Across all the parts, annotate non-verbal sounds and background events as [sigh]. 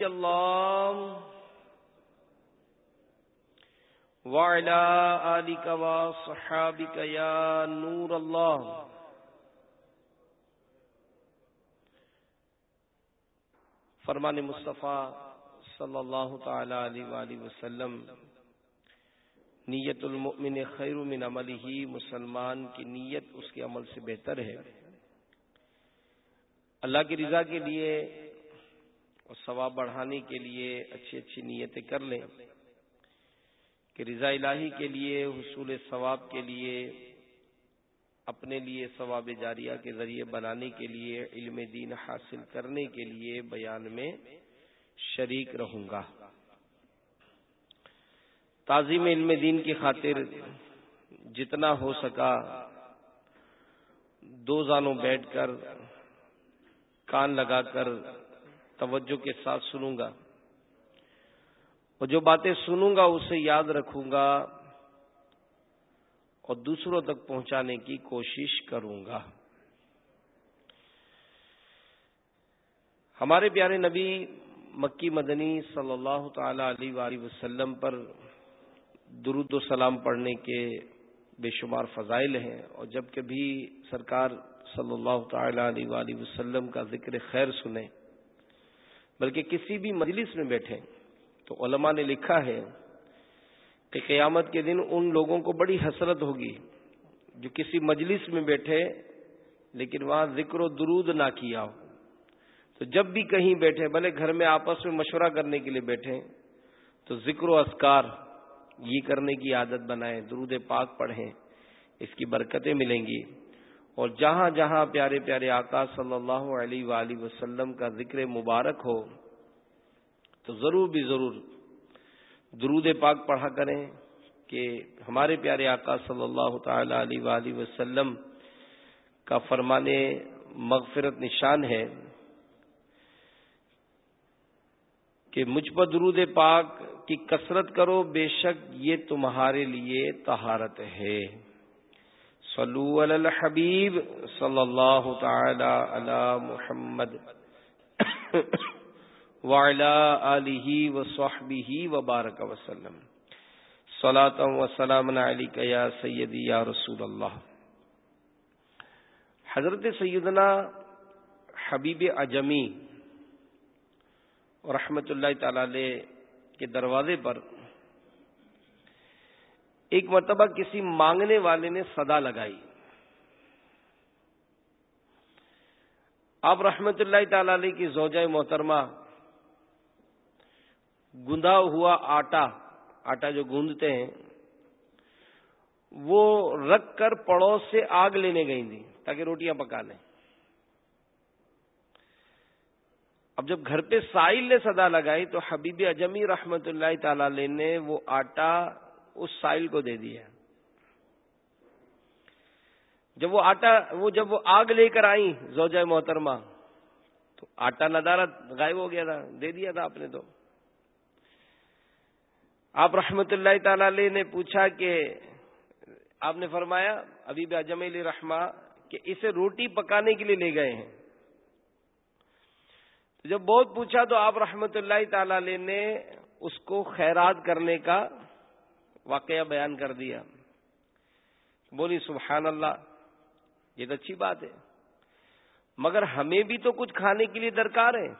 الله وعلى آلك وصحابك يا نور الله فرمان مصطفیٰ صلی اللہ تعالی علیہ وآلہ وسلم نیت المؤمن خیر من عمل ہی مسلمان کی نیت اس کے عمل سے بہتر ہے اللہ کی رضا کے لیے اور ثواب بڑھانے کے لیے اچھی اچھی نیتیں کر لیں کہ رضا الہی کے لیے، حصول ثواب کے لیے، اپنے لیے ثواب جاریہ کے ذریعے بنانے کے لیے، علم دین حاصل کرنے کے لیے بیان میں شریک رہوں گا۔ تعظیم علم دین کی خاطر جتنا ہو سکا دو زانوں بیٹھ کر کان لگا کر توجہ کے ساتھ سنوں گا۔ اور جو باتیں سنوں گا، اسے یاد رکھوں گا اور دوسروں تک پہنچانے کی کوشش کروں گا۔ ہمارے پیارے نبی مکی مدنی صلی اللہ تعالی علیہ وآلہ وسلم پر درود و سلام پڑھنے کے بے شمار فضائل ہیں۔ اور جب کبھی سرکار صلی اللہ تعالی علیہ وآلہ وسلم کا ذکر خیر سنیں بلکہ کسی بھی مجلس میں بیٹھے تو علماء نے لکھا ہے کہ قیامت کے دن ان لوگوں کو بڑی حسرت ہوگی جو کسی مجلس میں بیٹھے لیکن وہاں ذکر و درود نہ کیا ہو۔ تو جب بھی کہیں بیٹھے، بھلے گھر میں آپس میں مشورہ کرنے کے لیے بیٹھے، تو ذکر و اسکار یہ کرنے کی عادت بنائیں، درود پاک پڑھیں، اس کی برکتیں ملیں گی۔ اور جہاں جہاں پیارے پیارے آقا صلی اللہ علیہ وآلہ وسلم کا ذکر مبارک ہو، تو ضرور بھی ضرور درود پاک پڑھا کریں کہ ہمارے پیارے آقا صلی اللہ تعالی علیہ وآلہ وسلم کا فرمانے مغفرت نشان ہے کہ مجھ پر درود پاک کی کثرت کرو، بے شک یہ تمہارے لیے طہارت ہے۔ صلو علی الحبیب صلی اللہ تعالی علی محمد [coughs] وعلی آلہ وصحبہ وبارک وسلم. صلاة و سلام علیکہ یا سیدی یا رسول اللہ حضرت سیدنا حبیب اجمی رحمت اللہ تعالی کے دروازے پر ایک مرتبہ کسی مانگنے والے نے صدا لگائی۔ آپ رحمت اللہ تعالی علیہ کی زوجہ محترمہ، گندا ہوا آٹا آٹا جو گوندتے ہیں، وہ رکھ کر پڑوس سے آگ لینے گئی تھی جی، تاکہ روٹیاں پکا لیں۔ اب جب گھر پہ سائل نے صدا لگائی تو حبیب اجمی رحمت اللہ تعالی نے وہ آٹا اس سائل کو دے دیا جب وہ آٹا وہ جب وہ آگ لے کر آئی زوجہ محترمہ، تو آٹا ندارت غائب ہو گیا تھا، دے دیا تھا آپ نے تو۔ آپ رحمت اللہ تعالی نے پوچھا کہ آپ نے فرمایا، ابھی بھی اجم علی رحما کہ اسے روٹی پکانے کے لیے لے گئے ہیں۔ جب بہت پوچھا تو آپ رحمت اللہ تعالی نے اس کو خیرات کرنے کا واقعہ بیان کر دیا۔ بولی، سبحان اللہ، یہ تو اچھی بات ہے۔ مگر ہمیں بھی تو کچھ کھانے کے لیے درکار ہے۔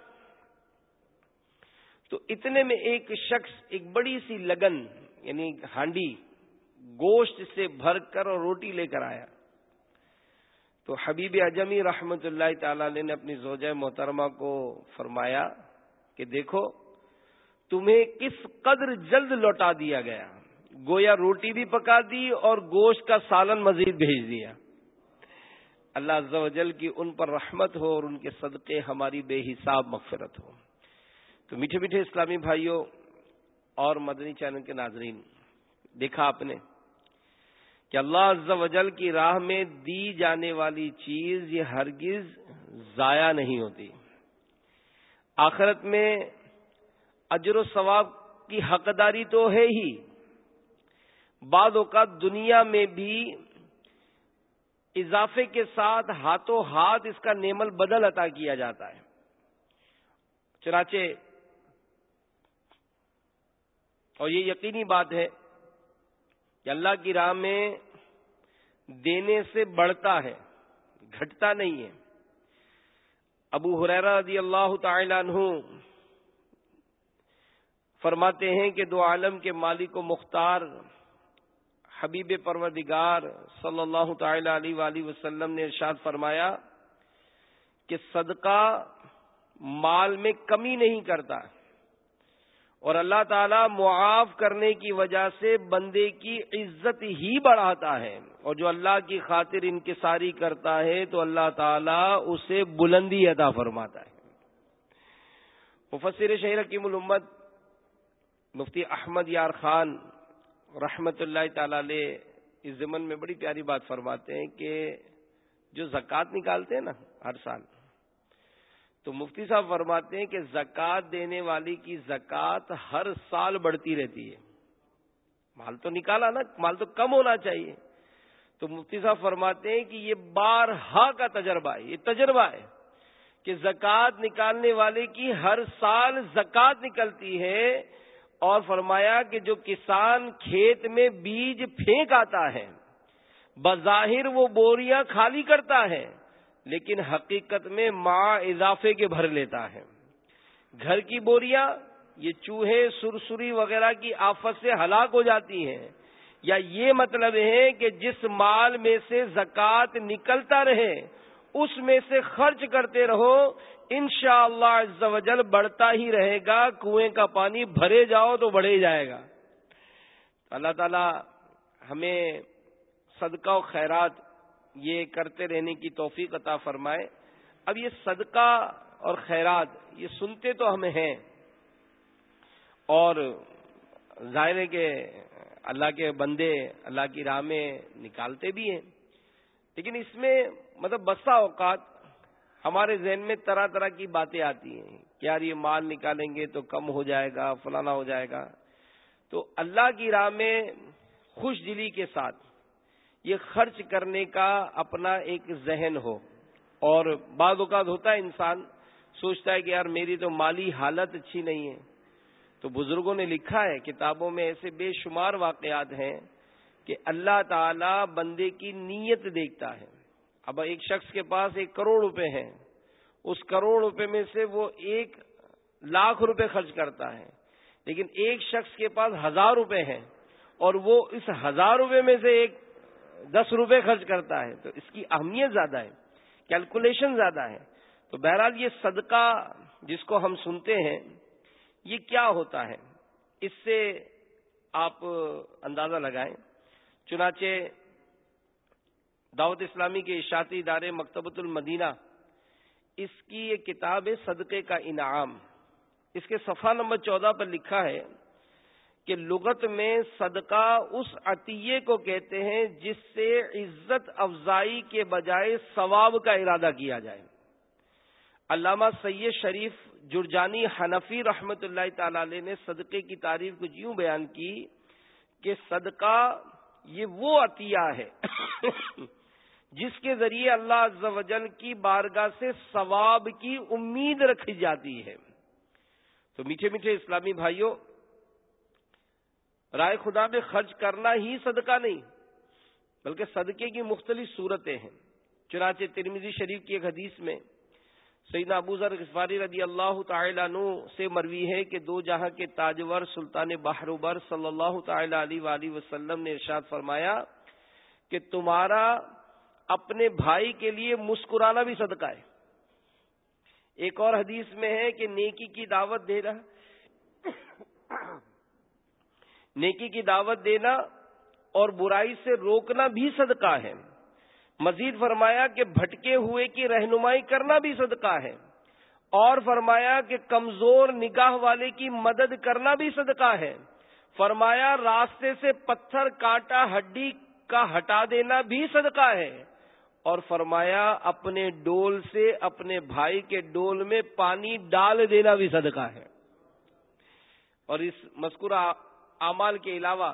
تو اتنے میں ایک شخص، ایک بڑی سی لگن یعنی ہانڈی، گوشت سے بھر کر اور روٹی لے کر آیا۔ تو حبیب اجمی رحمت اللہ تعالی نے اپنی زوجہ محترمہ کو فرمایا کہ دیکھو، تمہیں کس قدر جلد لوٹا دیا گیا۔ گویا روٹی بھی پکا دی اور گوشت کا سالن مزید بھیج دیا۔ اللہ عز و جل کی ان پر رحمت ہو اور ان کے صدقے ہماری بے حساب مغفرت ہو۔ تو میٹھے میٹھے اسلامی بھائیوں اور مدنی چینل کے ناظرین، دیکھا آپ نے کہ اللہ عز و جل کی راہ میں دی جانے والی چیز یہ ہرگز ضائع نہیں ہوتی۔ آخرت میں اجر و ثواب کی حقداری تو ہے ہی۔ بعض اوقات دنیا میں بھی اضافے کے ساتھ ہاتھوں ہاتھ اس کا نیمل بدل عطا کیا جاتا ہے۔ چنانچہ، اور یہ یقینی بات ہے کہ اللہ کی راہ میں دینے سے بڑھتا ہے، گھٹتا نہیں ہے۔ ابو حریرا رضی اللہ تعالی عنہ فرماتے ہیں کہ دو عالم کے مالک و مختار حبیب پروردگار صلی اللہ تعالی علیہ وآلہ وسلم نے ارشاد فرمایا کہ صدقہ مال میں کمی نہیں کرتا اور اللہ تعالی معاف کرنے کی وجہ سے بندے کی عزت ہی بڑھاتا ہے اور جو اللہ کی خاطر انکساری کرتا ہے تو اللہ تعالی اسے بلندی ادا فرماتا ہے۔ مفسر شہر کی ملمت مفتی احمد یار خان رحمت اللہ تعالی علیہ اس زمن میں بڑی پیاری بات فرماتے ہیں کہ جو زکوٰۃ نکالتے ہیں نا ہر سال، تو مفتی صاحب فرماتے ہیں کہ زکوٰۃ دینے والی کی زکوٰۃ ہر سال بڑھتی رہتی ہے۔ مال تو نکالا نا، مال تو کم ہونا چاہیے۔ تو مفتی صاحب فرماتے ہیں کہ یہ بارہا کا تجربہ ہے، یہ تجربہ ہے کہ زکوٰۃ نکالنے والے کی ہر سال زکوٰۃ نکلتی ہے۔ اور فرمایا کہ جو کسان کھیت میں بیج پھینک آتا ہے، بظاہر وہ بوریاں خالی کرتا ہے، لیکن حقیقت میں ماں اضافے کے بھر لیتا ہے۔ گھر کی بوریاں، یہ چوہے، سرسری وغیرہ کی آفت سے ہلاک ہو جاتی ہیں۔ یا یہ مطلب ہے کہ جس مال میں سے زکوٰۃ نکلتا رہے، اس میں سے خرچ کرتے رہو شاء اللہ بڑھتا ہی رہے گا، کنویں کا پانی بھرے جاؤ تو بڑھے جائے گا۔ اللہ تعالی ہمیں صدقہ و خیرات یہ کرتے رہنے کی توفیق عطا فرمائے۔ اب یہ صدقہ اور خیرات یہ سنتے تو ہمیں ہیں۔ اور ظاہر کے اللہ کے بندے اللہ کی راہ میں نکالتے بھی ہیں۔ لیکن اس میں مطلب بسا اوقات ہمارے ذہن میں طرح طرح کی باتیں آتی ہیں کہ یار یہ مال نکالیں گے تو کم ہو جائے گا، فلانا ہو جائے گا۔ تو اللہ کی راہ میں خوش دلی کے ساتھ یہ خرچ کرنے کا اپنا ایک ذہن ہو۔ اور بعض اوقات ہوتا ہے انسان سوچتا ہے کہ یار میری تو مالی حالت اچھی نہیں ہے۔ تو بزرگوں نے لکھا ہے، کتابوں میں ایسے بے شمار واقعات ہیں کہ اللہ تعالی بندے کی نیت دیکھتا ہے۔ اب ایک شخص کے پاس ایک کروڑ روپے ہیں، اس کروڑ روپے میں سے وہ ایک لاکھ روپے خرچ کرتا ہے۔ لیکن ایک شخص کے پاس ہزار روپے ہیں اور وہ اس ہزار روپے میں سے ایک دس روپے خرچ کرتا ہے، تو اس کی اہمیت زیادہ ہے، کیلکولیشن زیادہ ہے۔ تو بہرحال یہ صدقہ جس کو ہم سنتے ہیں، یہ کیا ہوتا ہے؟ اس سے آپ اندازہ لگائیں۔ چنانچہ دعوت اسلامی کے اشاعتی ادارے مکتبۃ المدینہ، اس کی یہ کتاب ہے صدقے کا انعام۔ اس کے صفحہ نمبر چودہ پر لکھا ہے کہ لغت میں صدقہ اس عطیے کو کہتے ہیں جس سے عزت افزائی کے بجائے ثواب کا ارادہ کیا جائے۔ علامہ سید شریف جرجانی حنفی رحمت اللہ تعالی علیہ نے صدقے کی تعریف کچھ یوں بیان کی کہ صدقہ یہ وہ عطیہ ہے۔ جس کے ذریعے اللہ عز و جل کی بارگاہ سے ثواب کی امید رکھی جاتی ہے۔ تو میٹھے میٹھے اسلامی بھائیوں، رائے خدا میں خرچ کرنا ہی صدقہ نہیں، بلکہ صدقے کی مختلف صورتیں ہیں۔ چنانچہ ترمیزی شریف کی ایک حدیث میں سیدنا ابو ذر غفاری رضی اللہ تعالی عنہ سے مروی ہے کہ دو جہاں کے تاجور سلطان بحروبر صلی اللہ تعالی علیہ وآلہ وسلم نے ارشاد فرمایا کہ تمہارا اپنے بھائی کے لیے مسکرانا بھی صدقہ ہے۔ ایک اور حدیث میں ہے کہ نیکی کی دعوت دے رہا نیکی کی دعوت دینا اور برائی سے روکنا بھی صدقہ ہے۔ مزید فرمایا کہ بھٹکے ہوئے کی رہنمائی کرنا بھی صدقہ ہے۔ اور فرمایا کہ کمزور نگاہ والے کی مدد کرنا بھی صدقہ ہے۔ فرمایا راستے سے پتھر کاٹا ہڈی کا ہٹا دینا بھی صدقہ ہے۔ اور فرمایا اپنے ڈول سے اپنے بھائی کے ڈول میں پانی ڈال دینا بھی صدقہ ہے۔ اور اس مذکورہ اعمال کے علاوہ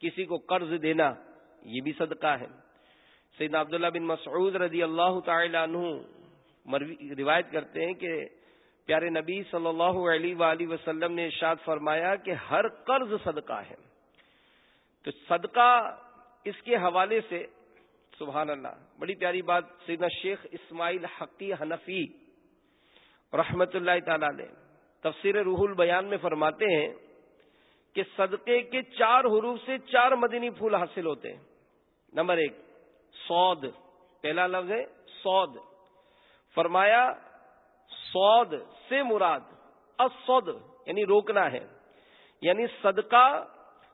کسی کو قرض دینا یہ بھی صدقہ ہے۔ سیدنا عبداللہ بن مسعود رضی اللہ تعالی عنہ روایت کرتے ہیں کہ پیارے نبی صلی اللہ علیہ وآلہ وسلم نے ارشاد فرمایا کہ ہر قرض صدقہ ہے۔ تو صدقہ اس کے حوالے سے سبحان اللہ۔ بڑی پیاری بات سیدنا شیخ اسماعیل حقی حنفی رحمت اللہ تعالی علیہ تفسیر روح البیان میں فرماتے ہیں کہ صدقے کے چار حروف سے چار مدنی پھول حاصل ہوتے ہیں۔ نمبر ایک، سود۔ پہلا لفظ ہے، سود۔ فرمایا، سود سے مراد اسود یعنی روکنا ہے۔ یعنی صدقہ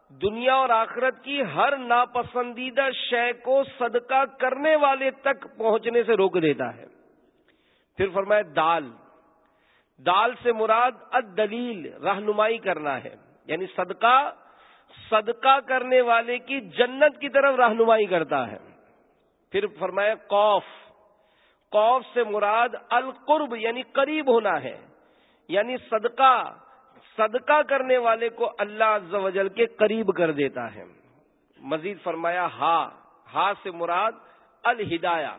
دنیا اور آخرت کی ہر ناپسندیدہ شے کو صدقہ کرنے والے تک پہنچنے سے روک دیتا ہے۔ پھر فرمایا، دال۔ دال سے مراد ادلیل رہنمائی کرنا ہے۔ یعنی صدقہ صدقہ کرنے والے کی جنت کی طرف رہنمائی کرتا ہے۔ پھر فرمایا، قوف۔ قوف سے مراد القرب یعنی قریب ہونا ہے۔ یعنی صدقہ صدقہ کرنے والے کو اللہ عز و جل کے قریب کر دیتا ہے۔ مزید فرمایا، ہا ہا سے مراد الہدایا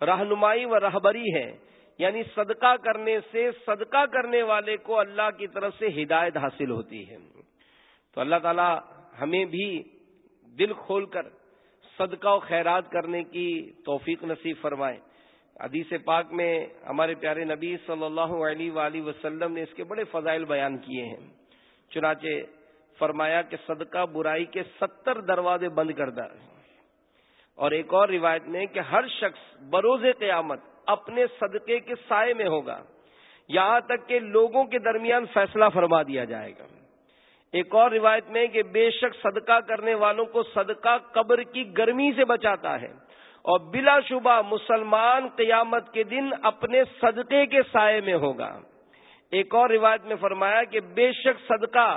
رہنمائی و رہبری ہے۔ یعنی صدقہ کرنے سے، صدقہ کرنے والے کو اللہ کی طرف سے ہدایت حاصل ہوتی ہے۔ تو اللہ تعالی ہمیں بھی دل کھول کر صدقہ و خیرات کرنے کی توفیق نصیب فرمائے۔ حدیث پاک میں ہمارے پیارے نبی صلی اللہ علیہ وآلہ وسلم نے اس کے بڑے فضائل بیان کیے ہیں۔ چنانچہ فرمایا کہ صدقہ برائی کے ستر دروازے بند کرتا ہے اور ایک اور روایت میں کہ ہر شخص بروز قیامت اپنے صدقے کے سائے میں ہوگا۔ یہاں تک کہ لوگوں کے درمیان فیصلہ فرما دیا جائے گا۔ ایک اور روایت میں کہ بے شک صدقہ کرنے والوں کو صدقہ قبر کی گرمی سے بچاتا ہے۔ اور بلا شبہ مسلمان قیامت کے دن اپنے صدقے کے سائے میں ہوگا۔ ایک اور روایت میں فرمایا کہ بے شک صدقہ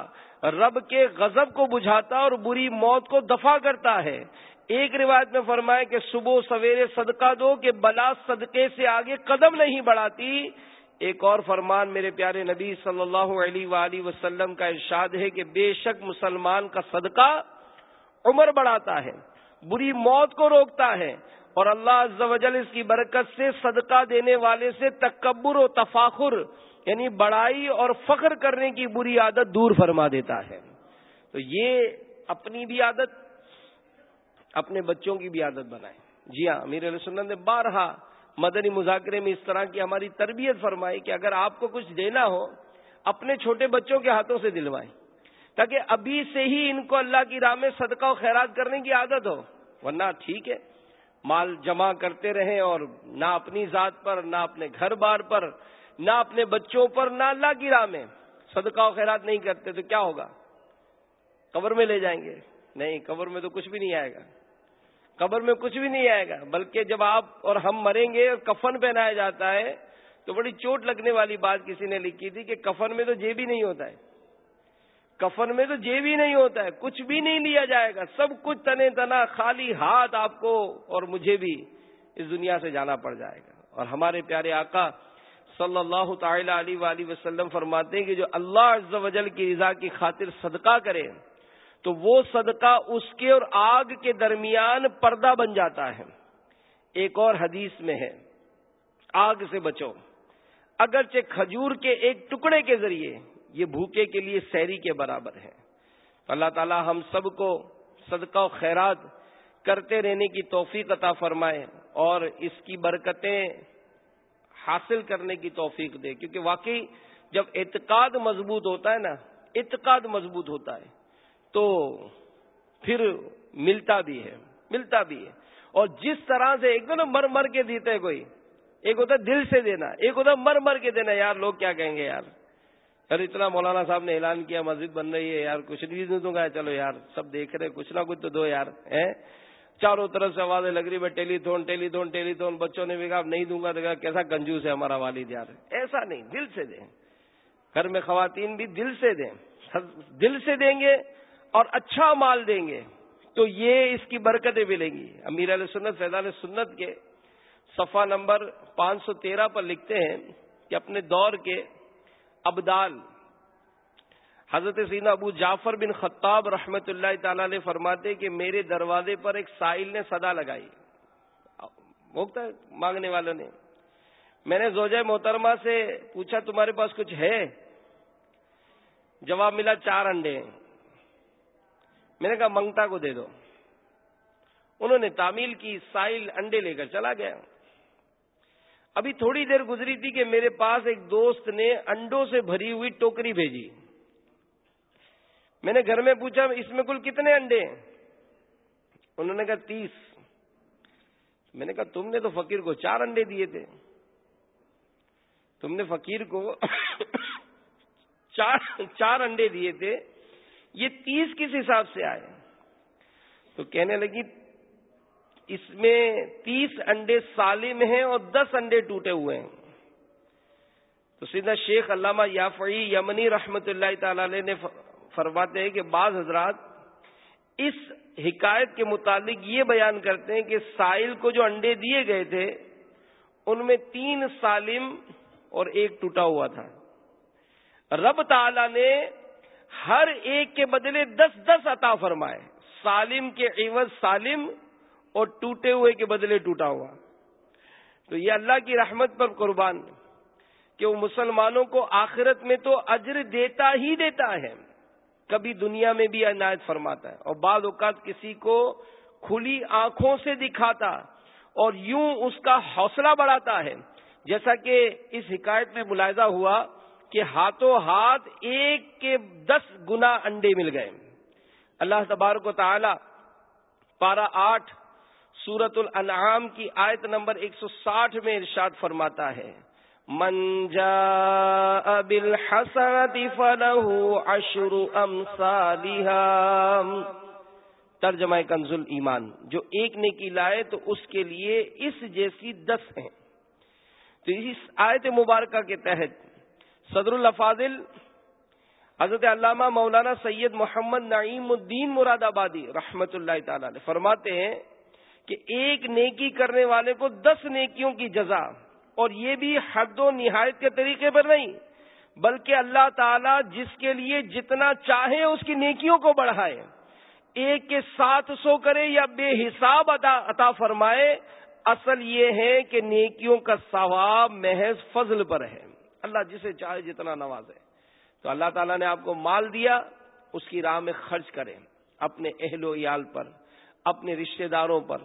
رب کے غضب کو بجھاتا اور بری موت کو دفع کرتا ہے۔ ایک روایت میں فرمایا کہ صبح سویرے صدقہ دو کہ بلا صدقے سے آگے قدم نہیں بڑھاتی۔ ایک اور فرمان میرے پیارے نبی صلی اللہ علیہ وآلہ وسلم کا ارشاد ہے کہ بے شک مسلمان کا صدقہ عمر بڑھاتا ہے، بری موت کو روکتا ہے۔ اور اللہ عز و جل اس کی برکت سے صدقہ دینے والے سے تکبر و تفاخر یعنی بڑائی اور فخر کرنے کی بری عادت دور فرما دیتا ہے۔ تو یہ اپنی بھی عادت، اپنے بچوں کی بھی عادت بنائے۔ جی ہاں امیر علیہ سنت نے بارہا مدنی مذاکرے میں اس طرح کی ہماری تربیت فرمائی کہ اگر آپ کو کچھ دینا ہو، اپنے چھوٹے بچوں کے ہاتھوں سے دلوائیں۔ تاکہ ابھی سے ہی ان کو اللہ کی راہ میں صدقہ و خیرات کرنے کی عادت ہو۔ ورنہ ٹھیک ہے مال جمع کرتے رہیں اور نہ اپنی ذات پر، نہ اپنے گھر بار پر، نہ اپنے بچوں پر، نہ اللہ کی راہ میں صدقہ و خیرات نہیں کرتے تو کیا ہوگا؟ قبر میں لے جائیں گے؟ نہیں، قبر میں تو کچھ بھی نہیں آئے گا۔ قبر میں کچھ بھی نہیں آئے گا، بلکہ جب آپ اور ہم مریں گے اور کفن پہنایا جاتا ہے تو بڑی چوٹ لگنے والی بات کسی نے لکھی تھی کہ کفن میں تو جیب ہی نہیں ہوتا ہے۔ کفن میں تو جیب ہی نہیں ہوتا ہے، کچھ بھی نہیں لیا جائے گا۔ سب کچھ تنے تنا، خالی ہاتھ آپ کو اور مجھے بھی اس دنیا سے جانا پڑ جائے گا۔ اور ہمارے پیارے آقا صلی اللہ تعالی علیہ وآلہ وسلم فرماتے ہیں کہ جو اللہ عز و جل کی رضا کی خاطر صدقہ کرے، تو وہ صدقہ اس کے اور آگ کے درمیان پردہ بن جاتا ہے۔ ایک اور حدیث میں ہے، آگ سے بچو۔ اگرچہ کھجور کے ایک ٹکڑے کے ذریعے یہ بھوکے کے لیے سیری کے برابر ہے۔ اللہ تعالی ہم سب کو صدقہ و خیرات کرتے رہنے کی توفیق عطا فرمائے اور اس کی برکتیں حاصل کرنے کی توفیق دے۔ کیونکہ واقعی جب اعتقاد مضبوط ہوتا ہے نا، اعتقاد مضبوط ہوتا ہے، تو پھر ملتا بھی ہے، ملتا بھی ہے۔ اور جس طرح سے ایک دم مر مر کے دیتے کوئی، ایک ہوتا ہے دل سے دینا، ایک ہوتا ہے مر مر کے دینا، یار لوگ کیا کہیں گے یار؟ یار اتنا مولانا صاحب نے اعلان کیا، مسجد بن رہی ہے، یار کچھ نہیں دوں گا، چلو یار، سب دیکھ رہے، کچھ نہ کچھ تو دو یار چاروں طرف سے آوازیں لگ رہی telethon telethon telethon بچوں نے بھی کہا نہیں دوں گا، تو کیسا کنجوس ہے ہمارا والد یار؟ ایسا نہیں، دل سے دیں۔ گھر میں خواتین بھی دل سے دیں۔ دل سے دیں گے اور اچھا مال دیں گے۔ تو یہ اس کی برکتیں ملیں گی۔ امیر علیہ سنت، فیضان سنت کے صفحہ نمبر پانچ سو تیرہ پر لکھتے ہیں کہ اپنے دور کے ابدال حضرت سینا ابو جعفر بن خطاب رحمت اللہ تعالی نے فرماتے کہ میرے دروازے پر ایک سائل نے صدا لگائی۔ ہے مانگنے والوں نے۔ میں نے زوجہ محترمہ سے پوچھا، تمہارے پاس کچھ ہے؟ جواب ملا، چار انڈے۔ میں نے کہا، منگتا کو دے دو۔ انہوں نے تعمیل کی، سائل انڈے لے کر چلا گیا۔ ابھی تھوڑی دیر گزری تھی کہ میرے پاس ایک دوست نے انڈوں سے بھری ہوئی ٹوکری بھیجی۔ میں نے گھر میں پوچھا، اس میں کل کتنے انڈے ہیں؟ انہوں نے کہا، تیس۔ میں نے کہا، تم نے تو فقیر کو چار انڈے دیے تھے۔ تم نے فقیر کو چار چار انڈے دیے تھے۔ یہ تیس کس حساب سے آئے؟ تو کہنے لگی اس میں تیس انڈے سالم ہیں اور دس انڈے ٹوٹے ہوئے ہیں۔ تو سیدھا شیخ علامہ یافعی یمنی رحمت اللہ تعالی نے فرماتے ہیں کہ بعض حضرات اس حکایت کے متعلق یہ بیان کرتے ہیں کہ سائل کو جو انڈے دیے گئے تھے، ان میں تین سالم اور ایک ٹوٹا ہوا تھا۔ رب تعالی نے ہر ایک کے بدلے دس دس عطا فرمائے۔ سالم کے عوض سالم اور ٹوٹے ہوئے کے بدلے ٹوٹا ہوا۔ تو یہ اللہ کی رحمت پر قربان کہ وہ مسلمانوں کو آخرت میں تو اجر دیتا ہی دیتا ہے۔ کبھی دنیا میں بھی عنایت فرماتا ہے اور بعض اوقات کسی کو کھلی آنکھوں سے دکھاتا اور یوں اس کا حوصلہ بڑھاتا ہے۔ جیسا کہ اس حکایت میں ملاحظہ ہوا کہ ہاتھوں ہاتھ ایک کے دس گنا انڈے مل گئے۔ اللہ تبارک و تعالی پارا آٹھ سورت الانعام کی آیت نمبر ایک سو ساٹھ میں ارشاد فرماتا ہے۔ منجا ابل عشر امثالها ترجمہ کنزل ایمان، جو ایک نیکی لائے تو اس کے لیے اس جیسی دس ہیں۔ تو اس آیت مبارکہ کے تحت صدر الفاظل حضرت علامہ مولانا سید محمد نعیم الدین مراد آبادی رحمت اللہ تعالی نے فرماتے ہیں کہ ایک نیکی کرنے والے کو دس نیکیوں کی جزا، اور یہ بھی حد و نہایت کے طریقے پر نہیں، بلکہ اللہ تعالی جس کے لیے جتنا چاہے اس کی نیکیوں کو بڑھائے۔ ایک کے ساتھ سو کرے یا بے حساب عطا فرمائے، اصل یہ ہے کہ نیکیوں کا ثواب محض فضل پر ہے۔ اللہ جسے چاہے جتنا نوازے۔ تو اللہ تعالیٰ نے آپ کو مال دیا، اس کی راہ میں خرچ کریں۔ اپنے اہل و عیال پر، اپنے رشتہ داروں پر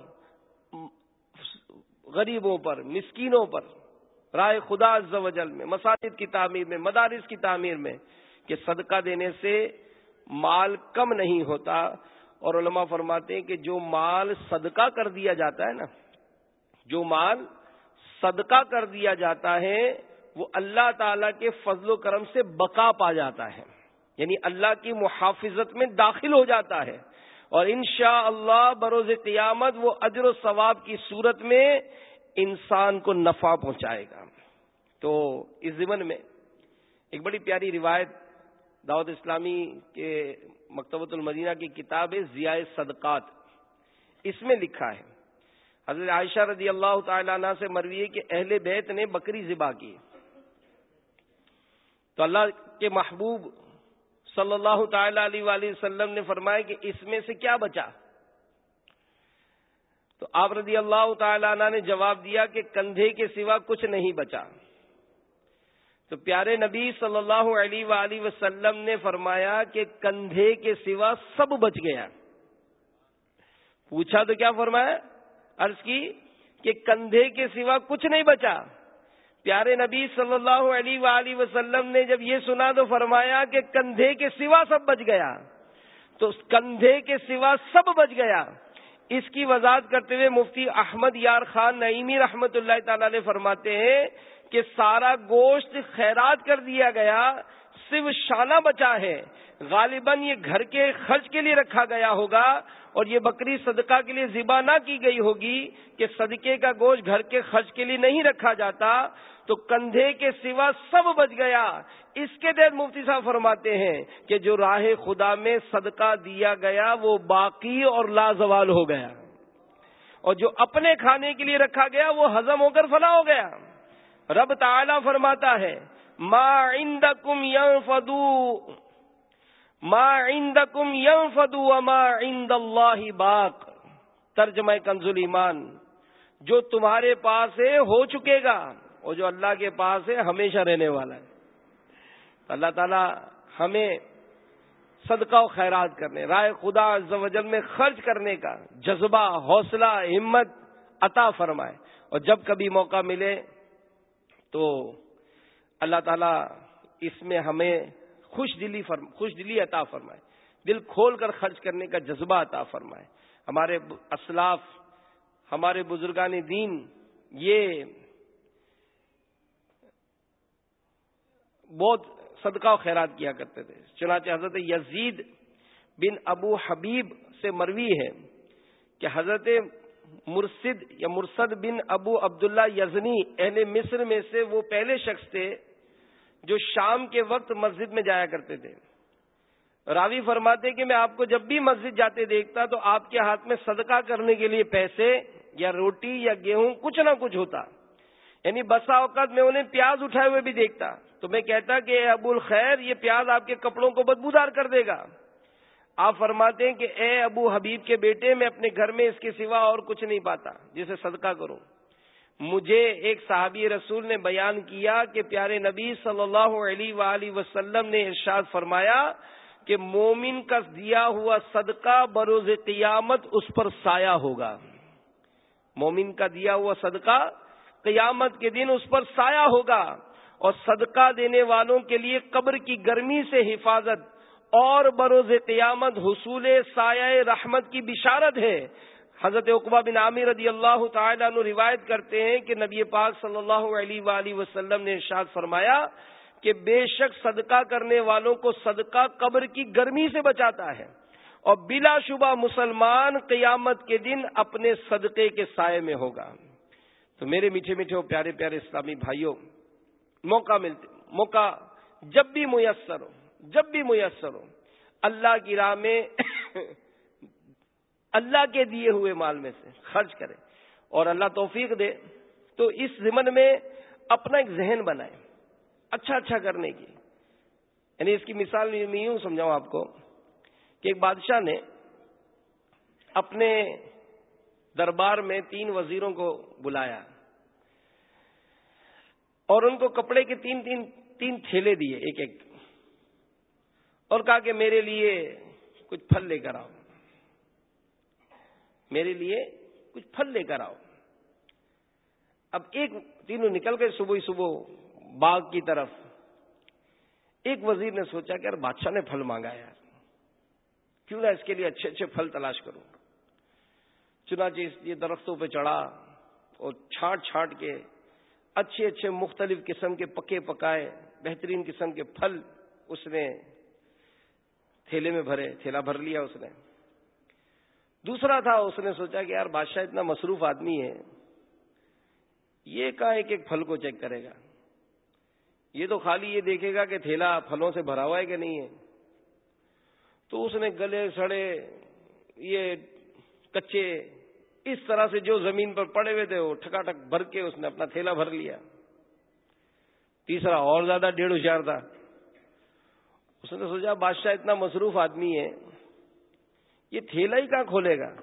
غریبوں پر، مسکینوں پر، رائے خدا زوجل میں مساجد کی تعمیر میں، مدارس کی تعمیر میں کہ صدقہ دینے سے مال کم نہیں ہوتا اور علماء فرماتے ہیں کہ جو مال صدقہ کر دیا جاتا ہے نا، جو مال صدقہ کر دیا جاتا ہے، وہ اللہ تعالی کے فضل و کرم سے بقا پا جاتا ہے یعنی اللہ کی محافظت میں داخل ہو جاتا ہے۔ اور انشاء اللہ بروز قیامت وہ اجر و ثواب کی صورت میں انسان کو نفع پہنچائے گا۔ تو اس زمن میں ایک بڑی پیاری روایت دعوت اسلامی کے مکتبۃ المدینہ کی کتاب ہے ضیاء صدقات اس میں لکھا ہے۔ حضرت عائشہ رضی اللہ تعالی عنہ سے مروی ہے کہ اہل بیت نے بکری ذبح کی۔ تو اللہ کے محبوب صلی اللہ تعالی علیہ وآلہ وسلم نے فرمایا کہ اس میں سے کیا بچا؟ تو آپ رضی اللہ تعالی عنہ نے جواب دیا کہ کندھے کے سوا کچھ نہیں بچا۔ تو پیارے نبی صلی اللہ علیہ وآلہ وسلم نے فرمایا کہ کندھے کے سوا سب بچ گیا۔ پوچھا تو کیا فرمایا؟ عرض کی کہ کندھے کے سوا کچھ نہیں بچا۔ پیارے نبی صلی اللہ علیہ وآلہ وسلم نے جب یہ سنا تو فرمایا کہ کندھے کے سوا سب بچ گیا۔ تو کندھے کے سوا سب بچ گیا۔ اس کی وضاحت کرتے ہوئے مفتی احمد یار خان نعیمی رحمت اللہ تعالی نے فرماتے ہیں کہ سارا گوشت خیرات کر دیا گیا۔ صرف شانہ بچا ہے۔ غالباً یہ گھر کے خرچ کے لیے رکھا گیا ہوگا اور یہ بکری صدقہ کے لیے ذبح نہ کی گئی ہوگی کہ صدقے کا گوشت گھر کے خرچ کے لیے نہیں رکھا جاتا۔ تو کندھے کے سوا سب بچ گیا۔ اس کے دیر مفتی صاحب فرماتے ہیں کہ جو راہ خدا میں صدقہ دیا گیا وہ باقی اور لازوال ہو گیا۔ اور جو اپنے کھانے کے لیے رکھا گیا وہ ہزم ہو کر فلا ہو گیا۔ رب تعالی فرماتا ہے ما عندکم ينفدو ما عندکم ينفدو وما عند اللہ باق. ترجمہ کنزل ایمان، جو تمہارے پاس ہے، ہو چکے گا، اور جو اللہ کے پاس ہے، ہمیشہ رہنے والا ہے۔ اللہ تعالی ہمیں صدقہ و خیرات کرنے، رائے خدا زوجل میں خرچ کرنے کا جذبہ، حوصلہ، ہمت عطا فرمائے۔ اور جب کبھی موقع ملے تو اللہ تعالی اس میں ہمیں خوش دلی فرم، خوش دلی عطا فرمائے۔ دل کھول کر خرچ کرنے کا جذبہ عطا فرمائے۔ ہمارے اسلاف، ہمارے بزرگان دین، یہ بہت صدقہ و خیرات کیا کرتے تھے۔ چنانچہ حضرت یزید بن ابو حبیب سے مروی ہے کہ حضرت مرسد یا مرسد بن ابو عبداللہ یزنی اہل مصر میں سے وہ پہلے شخص تھے۔ جو شام کے وقت مسجد میں جایا کرتے تھے۔ راوی فرماتے کہ میں آپ کو جب بھی مسجد جاتے دیکھتا تو آپ کے ہاتھ میں صدقہ کرنے کے لیے پیسے یا روٹی یا گیہوں کچھ نہ کچھ ہوتا۔ یعنی بسا اوقات میں انہیں پیاز اٹھائے ہوئے بھی دیکھتا۔ تو میں کہتا کہ اے ابو الخیر، یہ پیاز آپ کے کپڑوں کو بدبودار کر دے گا۔ آپ فرماتے ہیں کہ اے ابو حبیب کے بیٹے، میں اپنے گھر میں اس کے سوا اور کچھ نہیں پاتا، جسے صدقہ کروں مجھے ایک صحابی رسول نے بیان کیا کہ پیارے نبی صلی اللہ علیہ وآلہ وسلم نے ارشاد فرمایا کہ مومن کا دیا ہوا صدقہ بروز قیامت اس پر سایہ ہوگا۔ مومن کا دیا ہوا صدقہ قیامت کے دن اس پر سایہ ہوگا اور صدقہ دینے والوں کے لیے قبر کی گرمی سے حفاظت اور بروز قیامت حصول سایہ رحمت کی بشارت ہے۔ حضرت اقبا بن عامر رضی اللہ تعالیٰ عنہ روایت کرتے ہیں کہ نبی پاک صلی اللہ علیہ وآلہ وسلم نے ارشاد فرمایا کہ بے شک صدقہ کرنے والوں کو صدقہ قبر کی گرمی سے بچاتا ہے اور بلا شبہ مسلمان قیامت کے دن اپنے صدقے کے سائے میں ہوگا۔ تو میرے میٹھے میٹھے اور پیارے پیارے اسلامی بھائیوں، موقع ملتے، موقع جب بھی میسر ہو، جب بھی میسر ہو، اللہ کی راہ میں اللہ کے دیے ہوئے مال میں سے خرچ کرے اور اللہ توفیق دے تو اس ضمن میں اپنا ایک ذہن بنائے اچھا اچھا کرنے کی یعنی اس کی مثال میں یوں سمجھاؤں آپ کو کہ ایک بادشاہ نے اپنے دربار میں تین وزیروں کو بلایا اور ان کو کپڑے کے تین تین تین تھیلے دیے ایک ایک اور کہا کہ میرے لیے کچھ پھل لے کر آؤ میرے لیے کچھ پھل لے کر آؤ۔ اب ایک تینوں نکل گئے صبح صبح باغ کی طرف۔ ایک وزیر نے سوچا کہ یار بادشاہ نے پھل مانگا یار۔ کیوں نہ اس کے لیے اچھے اچھے پھل تلاش کروں۔ چنانچہ یہ درختوں پہ چڑھا اور چھانٹ چھانٹ کے اچھے اچھے مختلف قسم کے پکے پکائے، بہترین قسم کے پھل اس نے تھیلے میں بھرے، تھیلا بھر لیا اس نے۔ دوسرا تھا، اس نے سوچا کہ یار بادشاہ اتنا مصروف آدمی ہے، یہ کہا ایک ایک پھل کو چیک کرے گا؟ یہ تو خالی یہ دیکھے گا کہ تھیلا پھلوں سے بھرا ہوا ہے کہ نہیں ہے؟ تو اس نے گلے سڑے، یہ کچے، اس طرح سے جو زمین پر پڑے ہوئے تھے، وہ ٹھکا ٹھک بھر کے اس نے اپنا تھیلا بھر لیا۔ تیسرا اور زیادہ ڈیڑھ ہوشیار تھا۔ اس نے سوچا بادشاہ اتنا مصروف آدمی ہے یہ تھیلا ہی کہاں کھولے گا؟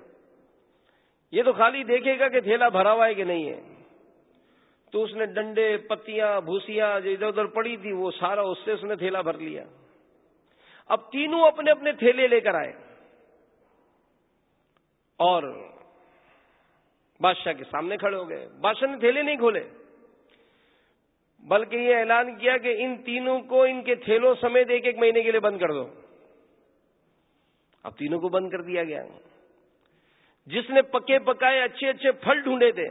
یہ تو خالی دیکھے گا کہ تھیلا بھرا ہوا ہے کہ نہیں ہے۔ تو اس نے ڈنڈے، پتیاں، بھوسیاں جو ادھر ادھر پڑی تھی، وہ سارا اس سے اس نے تھیلا بھر لیا۔ اب تینوں اپنے اپنے تھیلے لے کر آئے۔ اور بادشاہ کے سامنے کھڑے ہو گئے۔ بادشاہ نے تھیلے نہیں کھولے۔ بلکہ یہ اعلان کیا کہ ان تینوں کو ان کے تھیلوں سمیت ایک ایک مہینے کے لیے بند کر دو۔ اب تینوں کو بند کر دیا گیا۔ جس نے پکے پکائے اچھے اچھے پھل ڈھونڈے تھے،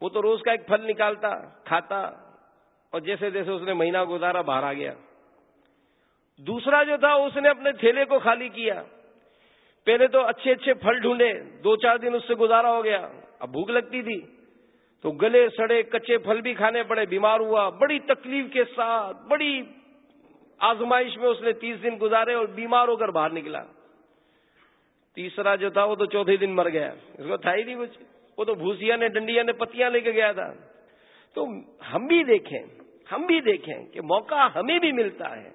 وہ تو روز کا ایک پھل نکالتا، کھاتا، اور جیسے جیسے اس نے مہینہ گزارا، باہر آ گیا۔ دوسرا جو تھا، اس نے اپنے تھیلے کو خالی کیا۔ پہلے تو اچھے اچھے پھل ڈھونڈے، دو چار دن اس سے گزارا ہو گیا۔ اب بھوک لگتی تھی، تو گلے سڑے کچے پھل بھی کھانے پڑے، بیمار ہوا، بڑی تکلیف کے ساتھ، بڑی آزمائش میں اس نے تیس دن گزارے اور بیمار ہو کر باہر نکلا۔ تیسرا جو تھا وہ تو چوتھے دن مر گیا۔ اس کو تھا ہی نہیں کچھ۔ وہ تو بھوسیا نے ڈنڈیا نے، پتیاں لے کے گیا تھا۔ تو ہم بھی دیکھیں، ہم بھی دیکھیں کہ موقع ہمیں بھی ملتا ہے۔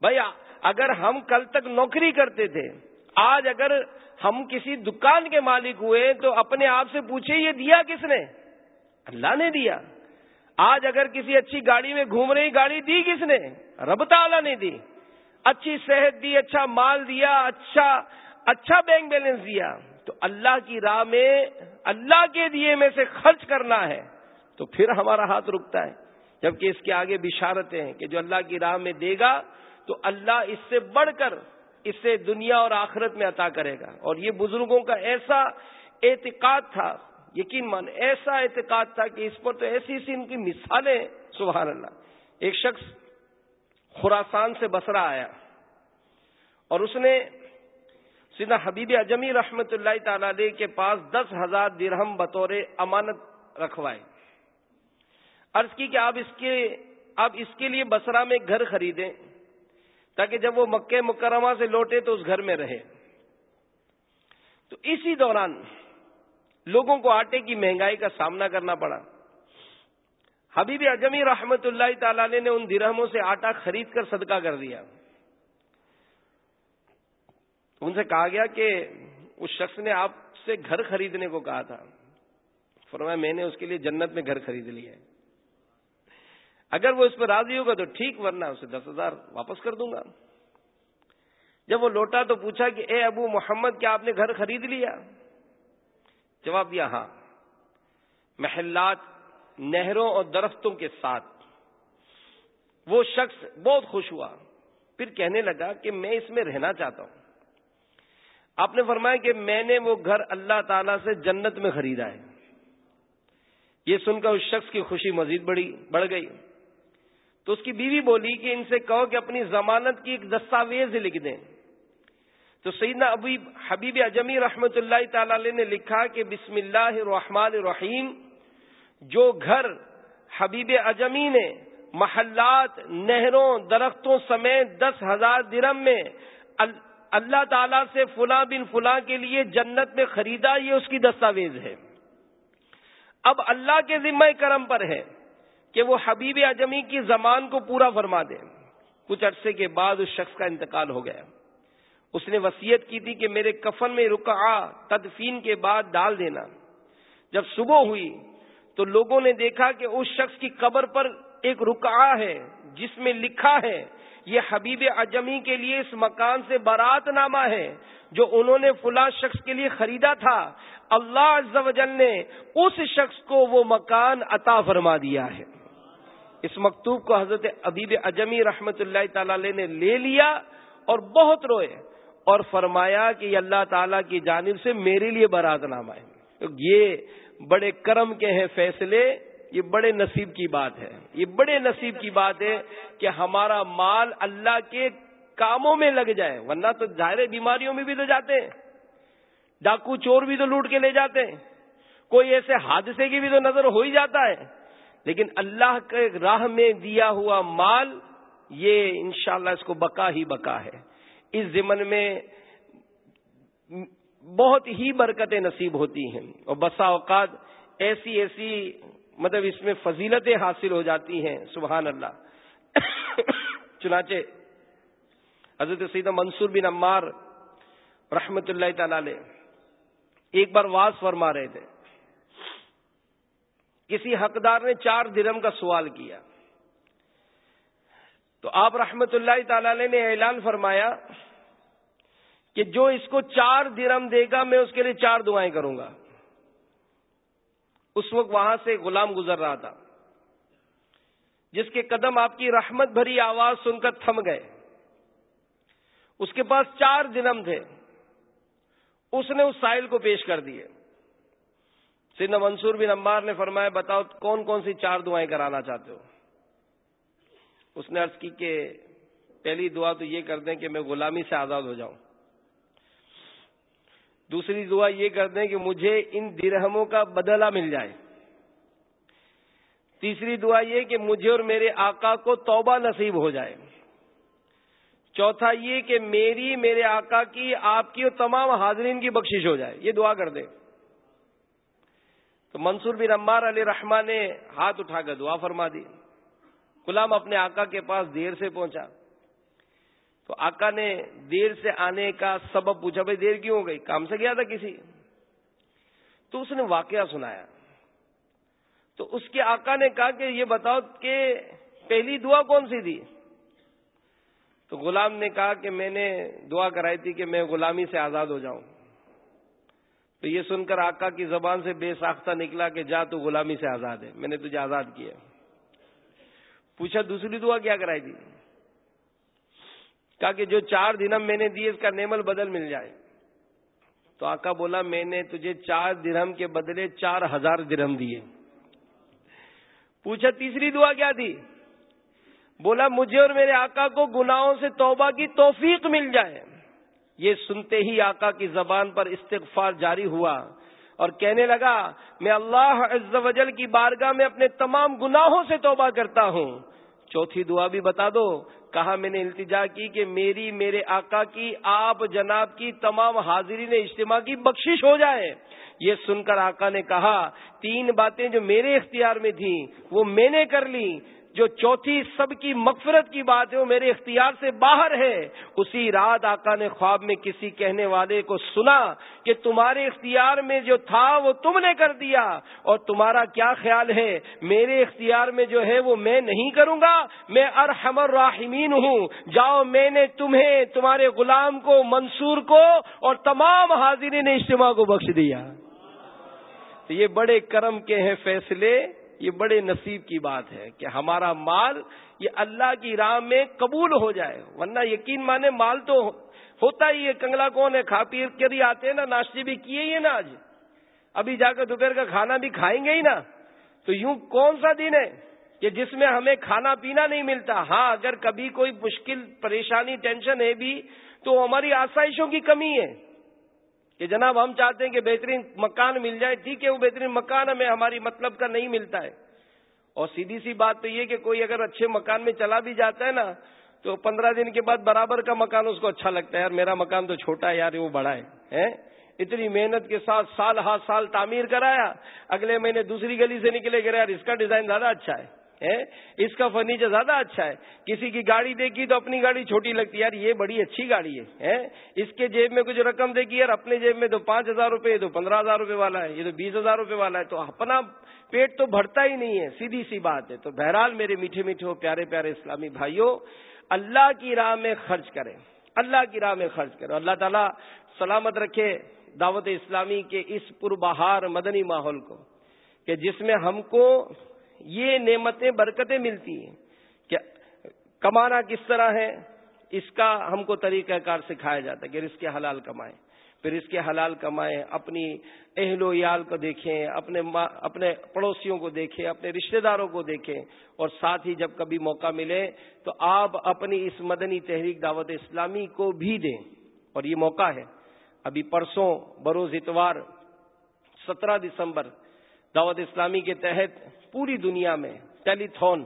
بھائی، اگر ہم کل تک نوکری کرتے تھے، آج اگر ہم کسی دکان کے مالک ہوئے تو اپنے آپ سے پوچھے یہ دیا کس نے؟ اللہ نے دیا۔ آج اگر کسی اچھی گاڑی میں گھوم رہی گاڑی دی کس نے؟ رب تعالی نے دی۔ اچھی صحت دی اچھا مال دیا اچھا اچھا بینک بیلنس دیا۔ تو اللہ کی راہ میں، اللہ کے دیے میں سے خرچ کرنا ہے۔ تو پھر ہمارا ہاتھ رکتا ہے۔ جبکہ اس کے آگے بشارتیں ہیں کہ جو اللہ کی راہ میں دے گا، تو اللہ اس سے بڑھ کر اسے دنیا اور آخرت میں عطا کرے گا۔ اور یہ بزرگوں کا ایسا اعتقاد تھا، یقین مان ایسا اعتقاد تھا کہ اس پر تو ایسی ایسی ان کی مثالیں سبحان اللہ۔ ایک شخص خوراسان سے بسرا آیا اور اس نے سیدھا حبیب اجمی رحمت اللہ تعالی علیہ کے پاس دس ہزار درہم بطور امانت رکھوائے۔ عرض کی کہ آپ اس کے آپ اس کے لیے بسرا میں گھر خریدیں تاکہ جب وہ مکہ مکرمہ سے لوٹے تو اس گھر میں رہے۔ تو اسی دوران لوگوں کو آٹے کی مہنگائی کا سامنا کرنا پڑا۔ حبیب اجمی رحمت اللہ تعالی نے ان درہموں سے آٹا خرید کر صدقہ کر دیا۔ ان سے کہا گیا کہ اس شخص نے آپ سے گھر خریدنے کو کہا تھا۔ فرمایا میں نے اس کے لیے جنت میں گھر خرید لیا ہے۔ اگر وہ اس پہ راضی ہوگا تو ٹھیک، ورنہ اسے دس ہزار واپس کر دوں گا۔ جب وہ لوٹا تو پوچھا کہ اے ابو محمد، کیا آپ نے گھر خرید لیا؟ جواب دیا ہاں۔ محلات نہروں اور درختوں کے ساتھ۔ وہ شخص بہت خوش ہوا۔ پھر کہنے لگا کہ میں اس میں رہنا چاہتا ہوں۔ آپ نے فرمایا کہ میں نے وہ گھر اللہ تعالی سے جنت میں خریدا ہے۔ یہ سن کر اس شخص کی خوشی مزید بڑی بڑھ گئی۔ تو اس کی بیوی بولی کہ ان سے کہو کہ اپنی ضمانت کی ایک دستاویز لکھ دیں۔ تو سیدنا ابی حبیب اجمی رحمت اللہ تعالی نے لکھا کہ بسم اللہ الرحمن الرحیم۔ جو گھر حبیب اجمی نے محلات، نہروں، درختوں سمیت دس ہزار درم میں اللہ تعالی سے فلاں بن فلاں کے لیے جنت میں خریدا، یہ اس کی دستاویز ہے۔ اب اللہ کے ذمہ کرم پر ہے کہ وہ حبیب اجمی کی زمان کو پورا فرما دے۔ کچھ عرصے کے بعد اس شخص کا انتقال ہو گیا۔ اس نے وسیعت کی تھی کہ میرے کفن میں رکا تدفین کے بعد ڈال دینا۔ جب صبح ہوئی تو لوگوں نے دیکھا کہ اس شخص کی قبر پر ایک رکا ہے، جس میں لکھا ہے، یہ حبیب اجمی کے لیے اس مکان سے بارات نامہ ہے، جو انہوں نے فلاں شخص کے لیے خریدا تھا۔ اللہ عز و جل نے اس شخص کو وہ مکان عطا فرما دیا ہے۔ اس مکتوب کو حضرت ابیب اجمی رحمت اللہ تعالی نے لے لیا اور بہت روئے اور فرمایا کہ یہ اللہ تعالی کی جانب سے میرے لیے برات نامہ ہے۔ یہ بڑے کرم کے ہیں فیصلے، یہ بڑے نصیب کی بات ہے۔ یہ بڑے نصیب کی بات ہے کہ ہمارا مال اللہ کے کاموں میں لگ جائے، ورنہ تو ظاہر بیماریوں میں بھی تو جاتے ہیں۔ ڈاکو چور بھی تو لوٹ کے لے جاتے ہیں۔ کوئی ایسے حادثے کی بھی تو نظر ہو ہی جاتا ہے۔ لیکن اللہ کے راہ میں دیا ہوا مال، یہ انشاءاللہ اس کو بقا ہی بقا ہے۔ اس ضمن میں بہت ہی برکتیں نصیب ہوتی ہیں اور بسا اوقات ایسی ایسی مطلب اس میں فضیلتیں حاصل ہو جاتی ہیں، سبحان اللہ۔ چنانچہ حضرت سید منصور بن عمار رحمت اللہ تعالی ایک بار واز فرما رہے تھے۔ کسی حقدار نے چار درم کا سوال کیا۔ تو آپ رحمت اللہ تعالی نے اعلان فرمایا کہ جو اس کو چار درم دے گا میں اس کے لیے چار دعائیں کروں گا۔ اس وقت وہاں سے غلام گزر رہا تھا، جس کے قدم آپ کی رحمت بھری آواز سن کر تھم گئے۔ اس کے پاس چار درم تھے۔ اس نے اس سائل کو پیش کر دیے۔ سیدنا منصور بن امبار نے فرمایا، بتاؤ کون کون سی چار دعائیں کرانا چاہتے ہو؟ اس نے عرض کی کہ پہلی دعا تو یہ کر دیں کہ میں غلامی سے آزاد ہو جاؤں۔ دوسری دعا یہ کر دیں کہ مجھے ان درہموں کا بدلہ مل جائے۔ تیسری دعا یہ کہ مجھے اور میرے آقا کو توبہ نصیب ہو جائے۔ چوتھا یہ کہ میری میرے آقا کی، آپ کی اور تمام حاضرین کی بخشش ہو جائے۔ یہ دعا کر دیں۔ تو منصور بن عمار علی رحمٰ نے ہاتھ اٹھا کر دعا فرما دی۔ غلام اپنے آقا کے پاس دیر سے پہنچا۔ تو آقا نے دیر سے آنے کا سبب پوچھا بھائی دیر کیوں ہو گئی؟ کام سے گیا تھا کسی؟ تو اس نے واقعہ سنایا۔ تو اس کے آقا نے کہا کہ یہ بتاؤ کہ پہلی دعا کون سی تھی؟ تو غلام نے کہا کہ میں نے دعا کرائی تھی کہ میں غلامی سے آزاد ہو جاؤں۔ تو یہ سن کر آقا کی زبان سے بے ساختہ نکلا کہ جا تو غلامی سے آزاد ہے، میں نے تجھے آزاد کیا۔ پوچھا، دوسری دعا کیا کرائی تھی؟ کہا کہ جو چار دنم میں نے دیے، اس کا نیمل بدل مل جائے۔ تو آقا بولا، میں نے تجھے چار درہم کے بدلے چار ہزار درہم دیے۔ پوچھا، تیسری دعا کیا تھی؟ بولا، مجھے اور میرے آقا کو گناہوں سے توبہ کی توفیق مل جائے۔ یہ سنتے ہی آقا کی زبان پر استغفار جاری ہوا اور کہنے لگا، میں اللہ عز و جل کی بارگاہ میں اپنے تمام گناہوں سے توبہ کرتا ہوں۔ چوتھی دعا بھی بتا دو۔ کہا میں نے التجا کی کہ میری، میرے آقا کی، آپ جناب کی تمام حاضری نے اجتماع کی بخشش ہو جائے۔ یہ سن کر آقا نے کہا، تین باتیں جو میرے اختیار میں تھیں، وہ میں نے کر لی۔ جو چوتھی سب کی مغفرت کی بات ہے وہ میرے اختیار سے باہر ہے، اسی رات آقا نے خواب میں کسی کہنے والے کو سنا کہ تمہارے اختیار میں جو تھا وہ تم نے کر دیا، اور تمہارا کیا خیال ہے؟ میرے اختیار میں جو ہے وہ میں نہیں کروں گا، میں ارحم الراحمین ہوں۔ جاؤ میں نے تمہیں، تمہارے غلام کو، منصور کو اور تمام حاضرین اجتماع کو بخش دیا۔ تو یہ بڑے کرم کے ہیں فیصلے۔ یہ بڑے نصیب کی بات ہے کہ ہمارا مال یہ اللہ کی راہ میں قبول ہو جائے، ورنہ یقین مانے مال تو ہوتا ہی ہے، کنگلا کون ہے، کھا پی کر ہی آتے ہیں نا، ناشتے بھی کیے ہی ہے نا آج۔ ابھی جا کر دوپہر کا کھانا بھی کھائیں گے ہی نا۔ تو یوں کون سا دن ہے کہ جس میں ہمیں کھانا پینا نہیں ملتا؟ ہاں اگر کبھی کوئی مشکل، پریشانی، ٹینشن ہے بھی، تو ہماری آسائشوں کی کمی ہے۔ کہ جناب ہم چاہتے ہیں کہ بہترین مکان مل جائے، ٹھیک ہے، وہ بہترین مکان ہمیں ہماری مطلب کا نہیں ملتا ہے۔ اور سیدھی سی بات تو یہ کہ کوئی اگر اچھے مکان میں چلا بھی جاتا ہے نا، تو پندرہ دن کے بعد برابر کا مکان اس کو اچھا لگتا ہے۔ یار، میرا مکان تو چھوٹا ہے، یار، وہ بڑا ہے اتنی محنت کے ساتھ سال ہاتھ سال تعمیر کرایا، اگلے مہینے دوسری گلی سے نکلے گا یار، اس کا ڈیزائن زیادہ اچھا ہے۔ اس کا فرنیچر زیادہ اچھا ہے۔ کسی کی گاڑی دیکھی تو اپنی گاڑی چھوٹی لگتی ہے، یار یہ بڑی اچھی گاڑی ہے اس کے جیب میں کچھ رقم دیکھی، یار اپنے جیب میں تو پانچ ہزار روپے تو پندرہ ہزار روپے والا ہے، یہ تو بیس ہزار روپے والا ہے۔ تو اپنا پیٹ تو بھرتا ہی نہیں ہے، سیدھی سی بات ہے۔ تو بہرحال میرے میٹھے میٹھے ہو پیارے پیارے اسلامی بھائیوں، اللہ کی راہ میں خرچ کریں، اللہ کی راہ میں خرچ کریں۔ اللہ تعالیٰ سلامت رکھے دعوت اسلامی کے اس پربہار مدنی ماحول کو کہ جس میں ہم کو یہ نعمتیں، برکتیں ملتی ہیں۔ کہ کمانا کس طرح ہے؟ اس کا ہم کو طریقہ کار سکھایا جاتا ہے کہ اس کے حلال کمائیں۔ پھر اس کے حلال کمائیں، اپنی اہل و یال کو دیکھیں، اپنے اپنے پڑوسیوں کو دیکھیں، اپنے رشتہ داروں کو دیکھیں۔ اور ساتھ ہی جب کبھی موقع ملے تو آپ اپنی اس مدنی تحریک دعوت اسلامی کو بھی دیں۔ اور یہ موقع ہے۔ ابھی پرسوں بروز اتوار سترہ دسمبر دعوت اسلامی کے تحت پوری دنیا میں ٹیلی تھون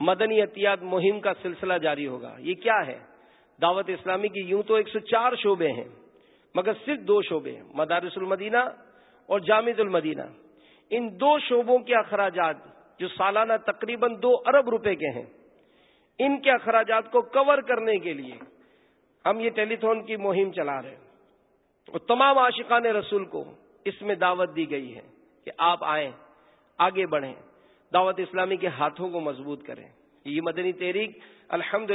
مدنی احتیاط مہم کا سلسلہ جاری ہوگا۔ یہ کیا ہے؟ دعوت اسلامی کی یوں تو ایک سو چار شعبے ہیں، مگر صرف دو شعبے مدارس المدینہ اور جامع المدینہ۔ ان دو شعبوں کے اخراجات جو سالانہ تقریباً دو ارب روپے کے ہیں، ان کے اخراجات کو کور کرنے کے لیے ہم یہ ٹیلی تھون کی مہم چلا رہے ہیں۔ اور تمام عاشقان رسول کو اس میں دعوت دی گئی ہے کہ آپ آئیں۔ آگے بڑھیں، دعوت اسلامی کے ہاتھوں کو مضبوط کریں۔ یہ مدنی تحریک الحمد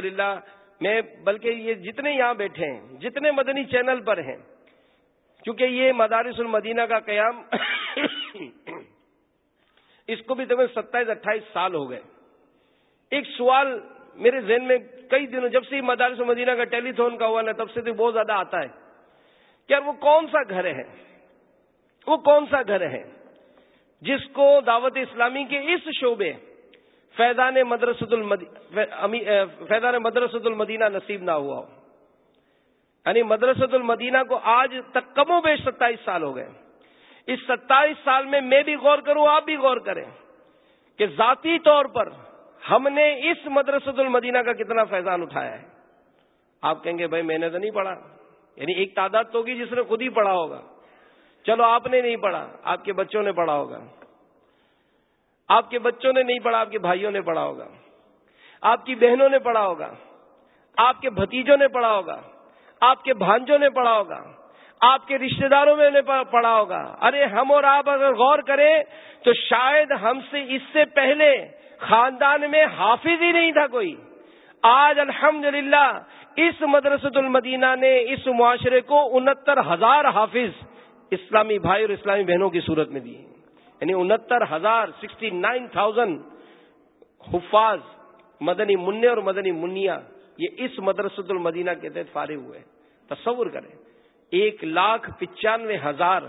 میں بلکہ یہ جتنے یہاں بیٹھے ہیں، جتنے مدنی چینل پر ہیں کیونکہ یہ مدارس المدینہ کا قیام [coughs] اس کو بھی تقریباً ستائیس، اٹھائیس سال ہو گئے۔ ایک سوال میرے ذہن میں کئی دنوں، جب سے مدارس المدینہ کا ٹیلی تھون کا ہوا نا تب سے تو بہت زیادہ آتا ہے۔ کہ وہ کون سا گھر ہے؟ وہ کون سا گھر ہے؟ جس کو دعوت اسلامی کے اس شعبے فیضان مدرسۃ فیضان مدرسۃ المدینہ نصیب نہ ہوا ہو۔ یعنی مدرسۃ المدینہ کو آج تک کم و بیش ستائیس سال ہو گئے۔ اس ستائیس سال میں میں بھی غور کروں، آپ بھی غور کریں کہ ذاتی طور پر ہم نے اس مدرسۃ المدینہ کا کتنا فیضان اٹھایا ہے۔ آپ کہیں گے، بھائی میں نے تو نہیں پڑھا۔ یعنی ایک تعداد تو ہوگی جس نے خود ہی پڑھا ہوگا۔ چلو آپ نے نہیں پڑھا، آپ کے بچوں نے پڑھا ہوگا۔ آپ کے بچوں نے نہیں پڑھا، آپ کے بھائیوں نے پڑھا ہوگا۔ آپ کی بہنوں نے پڑھا ہوگا۔ آپ کے بھتیجوں نے پڑھا ہوگا۔ آپ کے بھانجوں نے پڑھا ہوگا۔ آپ کے رشتہ داروں میں پڑھا ہوگا۔ ارے ہم اور آپ اگر غور کریں تو شاید ہم سے اس سے پہلے خاندان میں حافظ ہی نہیں تھا کوئی۔ آج الحمدللہ اس مدرسۃ المدینہ نے اس معاشرے کو انہتر ہزار حافظ اسلامی بھائی اور اسلامی بہنوں کی صورت میں دی یعنی انہتر ہزار سکسٹی نائن تھاؤزینڈ حفاظ مدنی منع اور مدنی منیا یہ اس مدرسۃ المدینہ کے تحت فارغ ہوئے تصور کریں، ایک لاکھ پچانوے ہزار،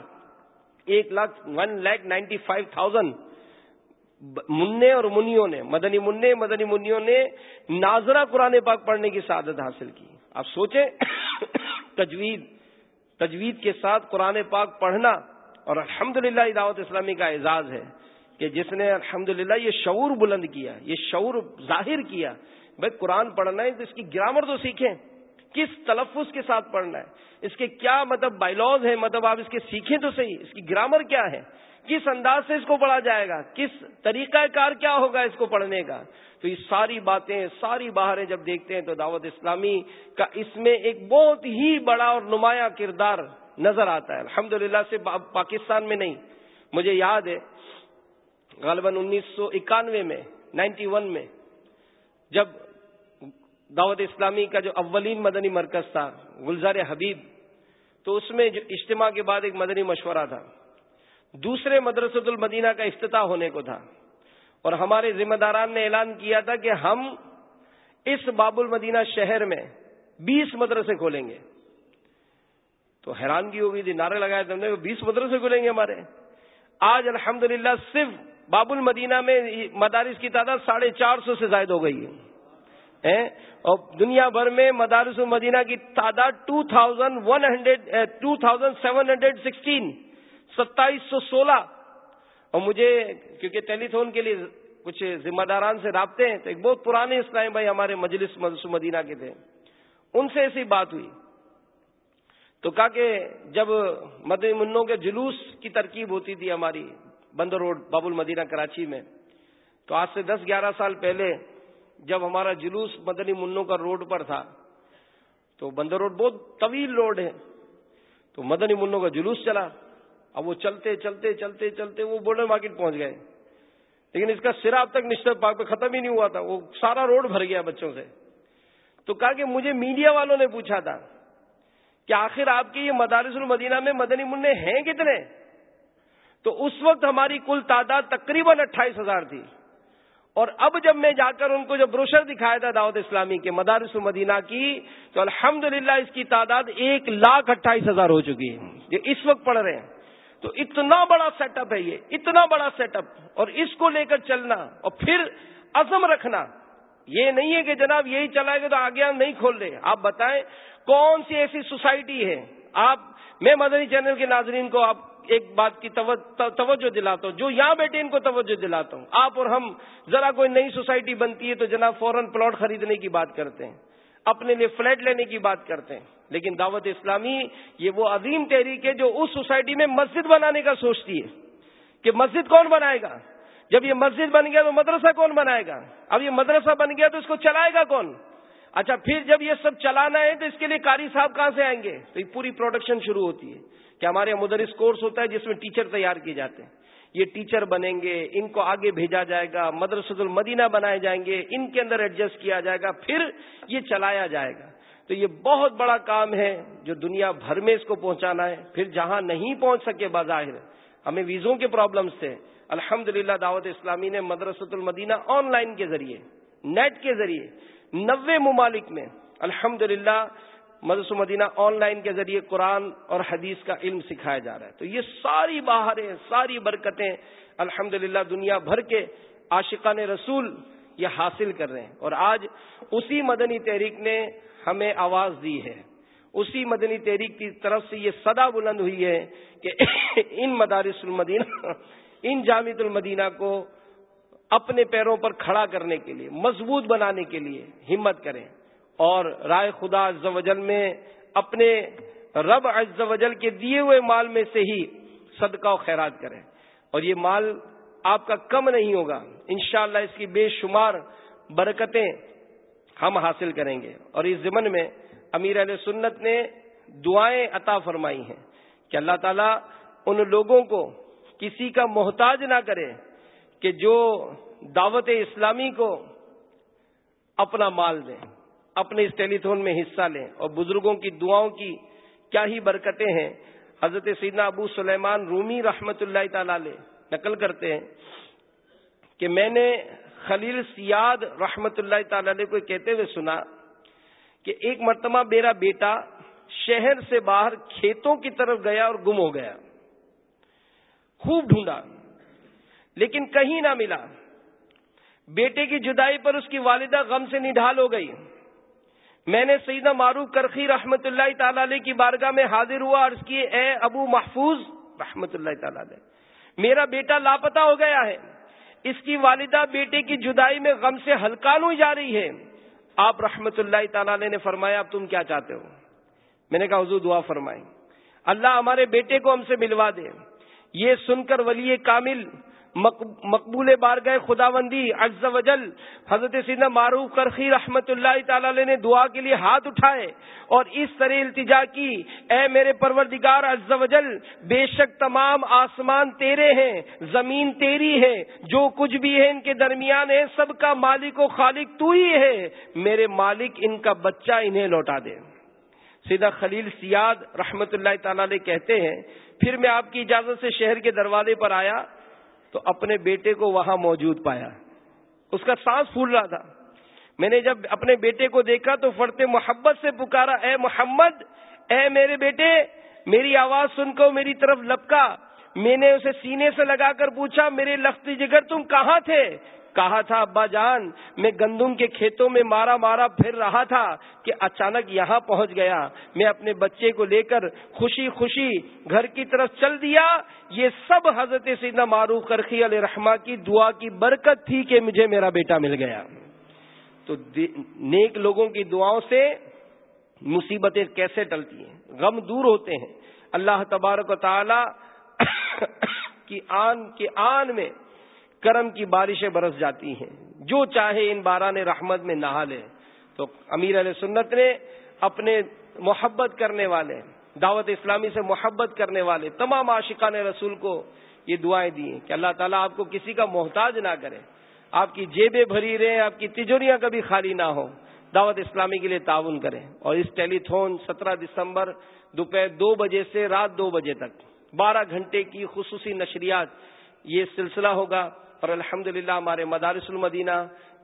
ایک lakh one lakh ninety five thousand منع اور منیوں نے، مدنی منع، مدنی منیوں نے ناظرہ قرآن پاک پڑھنے کی سعادت حاصل کی۔ آپ سوچیں، [coughs] تجوید تجوید کے ساتھ قرآن پاک پڑھنا اور الحمد للہ دعوت اسلامی کا اعزاز ہے کہ جس نے الحمد یہ شعور بلند کیا، یہ شعور ظاہر کیا، بھائی قرآن پڑھنا ہے تو اس کی گرامر تو سیکھیں، کس تلفظ کے ساتھ پڑھنا ہے؟ اس کے کیا مطلب بائیلوز ہیں؟ مطلب آپ اس کے سیکھیں تو صحیح، اس کی گرامر کیا ہے؟ کس انداز سے اس کو پڑھا جائے گا؟ کس طریقہ کار کیا ہوگا اس کو پڑھنے کا؟ تو یہ ساری باتیں، ساری باہریں جب دیکھتے ہیں تو دعوت اسلامی کا اس میں ایک بہت ہی بڑا اور نمایاں کردار نظر آتا ہے۔ الحمد سے پاکستان میں نہیں۔ مجھے یاد ہے غالباً انیس سو اکانوے میں، نائنٹی ون میں، جب دعوت اسلامی کا جو اولین مدنی مرکز تھا، گلزار حبیب، تو اس میں جو اجتماع کے بعد ایک مدنی مشورہ تھا۔ دوسرے مدرسۃ المدینہ کا افتتاح ہونے کو تھا۔ اور ہمارے ذمہ داران نے اعلان کیا تھا کہ ہم اس باب المدینہ شہر میں بیس مدرسے کھولیں گے۔ تو حیرانگی ہوگی تھی، نعرے لگایا تم نے بیس مدرسے کھولیں گے ہمارے۔ آج الحمدللہ صرف باب المدینہ میں مدارس کی تعداد ساڑھے چار سو سے زائد ہو گئی ہے۔ اور دنیا بھر میں مدارس المدینہ کی تعداد two thousand one hundred two thousand seven hundred sixteen ستائیس سو سولہ اور مجھے کیونکہ ٹیلی فون کے لیے کچھ ذمہ داران سے رابطے ہیں، تو ایک بہت پرانے اسلام بھائی ہمارے مجلس مدینہ کے تھے۔ ان سے ایسی بات ہوئی۔ تو کہا کہ جب مدنی منوں کے جلوس کی ترکیب ہوتی تھی ہماری بندر روڈ باب المدینہ کراچی میں، تو آج سے دس گیارہ سال پہلے جب ہمارا جلوس مدنی منوں کا روڈ پر تھا، تو بندر روڈ بہت طویل روڈ ہے۔ تو مدنی منوں کا جلوس چلا۔ اب وہ چلتے چلتے چلتے چلتے وہ بورڈر مارکیٹ پہنچ گئے۔ لیکن اس کا سرا اب تک نشتر پاک پہ ختم ہی نہیں ہوا تھا۔ وہ سارا روڈ بھر گیا بچوں سے۔ تو کہا کہ مجھے میڈیا والوں نے پوچھا تھا کہ آخر آپ کے یہ مدارس المدینہ میں مدنی منع ہیں کتنے؟ تو اس وقت ہماری کل تعداد تقریباً اٹھائیس ہزار تھی۔ اور اب جب میں جا کر ان کو جو بروشر دکھایا تھا دعوت اسلامی کے مدارس المدینہ کی، تو الحمدللہ اس کی تعداد ایک لاکھ اٹھائیس ہزار ہو چکی ہے۔ یہ اس وقت پڑھ رہے ہیں۔ تو اتنا بڑا سیٹ اپ ہے یہ، اتنا بڑا سیٹ اپ اور اس کو لے کر چلنا اور پھر عزم رکھنا، یہ نہیں ہے کہ جناب یہی چلائے گا تو آگے ہم نہیں کھول رہے آپ بتائیں کون سی ایسی سوسائٹی ہے؟ آپ، میں مدنی چینل کے ناظرین کو آپ ایک بات کی توجہ دلاتا ہوں، جو یہاں بیٹھے ان کو توجہ دلاتا ہوں۔ آپ اور ہم، ذرا کوئی نئی سوسائٹی بنتی ہے تو جناب فوراً پلاٹ خریدنے کی بات کرتے ہیں، اپنے لیے فلیٹ لینے کی بات کرتے ہیں۔ لیکن دعوت اسلامی یہ وہ عظیم تحریک ہے جو اس سوسائٹی میں مسجد بنانے کا سوچتی ہے کہ مسجد کون بنائے گا؟ جب یہ مسجد بن گیا تو مدرسہ کون بنائے گا؟ اب یہ مدرسہ بن گیا تو اس کو چلائے گا کون؟ اچھا پھر جب یہ سب چلانا ہے تو اس کے لیے کاری صاحب کہاں سے آئیں گے؟ تو یہ پوری پروڈکشن شروع ہوتی ہے کہ ہمارے یہاں مدرس کورس ہوتا ہے جس میں ٹیچر تیار کیے جاتے ہیں۔ یہ ٹیچر بنیں گے، ان کو آگے بھیجا جائے گا، مدرسۃ المدینہ بنائے جائیں گے، ان کے اندر ایڈجسٹ کیا جائے گا، پھر یہ چلایا جائے گا۔ تو یہ بہت بڑا کام ہے جو دنیا بھر میں اس کو پہنچانا ہے۔ پھر جہاں نہیں پہنچ سکے بظاہر، ہمیں ویزوں کے پرابلمس تھے۔ الحمد دعوت اسلامی نے مدرسۃ المدینہ آن لائن کے ذریعے، نیٹ کے ذریعے، نوے ممالک میں الحمد للہ مدرس مدینہ آن لائن کے ذریعے قرآن اور حدیث کا علم سکھایا جا رہا ہے۔ تو یہ ساری باہریں ساری برکتیں الحمد دنیا بھر کے عاشقان رسول یہ حاصل کر رہے ہیں۔ اور آج اسی مدنی تحریک نے ہمیں آواز دی ہے۔ اسی مدنی تحریک کی طرف سے یہ صدا بلند ہوئی ہے کہ [coughs] ان مدارس المدینہ، ان جامع المدینہ کو اپنے پیروں پر کھڑا کرنے کے لیے، مضبوط بنانے کے لیے ہمت کریں۔ اور رائے خدا عز و جل میں اپنے رب عز و جل کے دیے ہوئے مال میں سے ہی صدقہ و خیرات کریں۔ اور یہ مال آپ کا کم نہیں ہوگا۔ انشاءاللہ اس کی بے شمار برکتیں ہم حاصل کریں گے۔ اور اس ضمن میں امیر علیہ سنت نے دعائیں عطا فرمائی ہیں کہ اللہ تعالیٰ ان لوگوں کو کسی کا محتاج نہ کرے کہ جو دعوت اسلامی کو اپنا مال دیں، اپنے اس ٹیلی تھون میں حصہ لیں۔ اور بزرگوں کی دعاؤں کی کیا ہی برکتیں ہیں۔ حضرت سیدنا ابو سلیمان رومی رحمت اللہ تعالی نقل کرتے ہیں کہ میں نے خلیل سیاد رحمت اللہ تعالی کو کہتے ہوئے سنا کہ ایک مرتبہ میرا بیٹا شہر سے باہر کھیتوں کی طرف گیا اور گم ہو گیا۔ خوب ڈھونڈا، لیکن کہیں نہ ملا۔ بیٹے کی جدائی پر اس کی والدہ غم سے نڈھال ہو گئی۔ میں نے سیدہ معروف کرخی رحمت اللہ تعالی علیہ کی بارگاہ میں حاضر ہوا، عرض کی اے ابو محفوظ، رحمت اللہ تعالی علیہ، میرا بیٹا لاپتا ہو گیا ہے۔ اس کی والدہ بیٹے کی جدائی میں غم سے ہلکان ہوئی جا رہی ہے۔ آپ رحمت اللہ تعالی نے فرمایا، اب تم کیا چاہتے ہو؟ میں نے کہا، حضور دعا فرمائیں۔ اللہ ہمارے بیٹے کو ہم سے ملوا دے۔ یہ سن کر ولی کامل مقبول بار گئے خدا بندی اجز وجل حضرت سیدنا معروف کرخی رحمت اللہ تعالی نے دعا کے لیے ہاتھ اٹھائے اور اس طرح التجا کی، اے میرے پروردگار اجز وجل، بے شک تمام آسمان تیرے ہیں، زمین تیری ہے، جو کچھ بھی ہے ان کے درمیان ہے، سب کا مالک و خالق تو ہی ہے، میرے مالک ان کا بچہ انہیں لوٹا دے۔ سیدھا خلیل سیاد رحمت اللہ تعالی کہتے ہیں، پھر میں آپ کی اجازت سے شہر کے دروازے پر آیا۔ تو اپنے بیٹے کو وہاں موجود پایا۔ اس کا سانس پھول رہا تھا۔ میں نے جب اپنے بیٹے کو دیکھا تو فرتے محبت سے پکارا، اے محمد، اے میرے بیٹے، میری آواز سن کر، میری طرف لپکا۔ میں نے اسے سینے سے لگا کر پوچھا، میرے لختی جگر تم کہاں تھے؟ کہا تھا، ابا جان، میں گندم کے کھیتوں میں مارا مارا پھر رہا تھا کہ اچانک یہاں پہنچ گیا۔ میں اپنے بچے کو لے کر خوشی خوشی گھر کی طرف چل دیا۔ یہ سب حضرت سیدنا معروف کرخی علیہ رحمہ کی دعا کی برکت تھی کہ مجھے میرا بیٹا مل گیا۔ تو نیک لوگوں کی دعاؤں سے مصیبتیں کیسے ٹلتی ہیں؟ غم دور ہوتے ہیں۔ اللہ تبارک و تعالی [coughs] کی آن کی آن میں کرم کی بارشیں برس جاتی ہیں۔ جو چاہے ان باران رحمت میں نہا لے۔ تو امیر علیہ سنت نے اپنے محبت کرنے والے دعوت اسلامی سے محبت کرنے والے تمام عاشقان رسول کو یہ دعائیں دی ہیں کہ اللہ تعالیٰ آپ کو کسی کا محتاج نہ کرے۔ آپ کی جیبیں بھری رہے آپ کی تجوریاں کبھی خالی نہ ہو دعوت اسلامی کے لیے تعاون کریں۔ اور اس ٹیلی تھون سترہ دسمبر دوپہر دو بجے سے رات دو بجے تک بارہ گھنٹے کی خصوصی نشریات یہ سلسلہ ہوگا۔ اور الحمد ہمارے مدارس المدینہ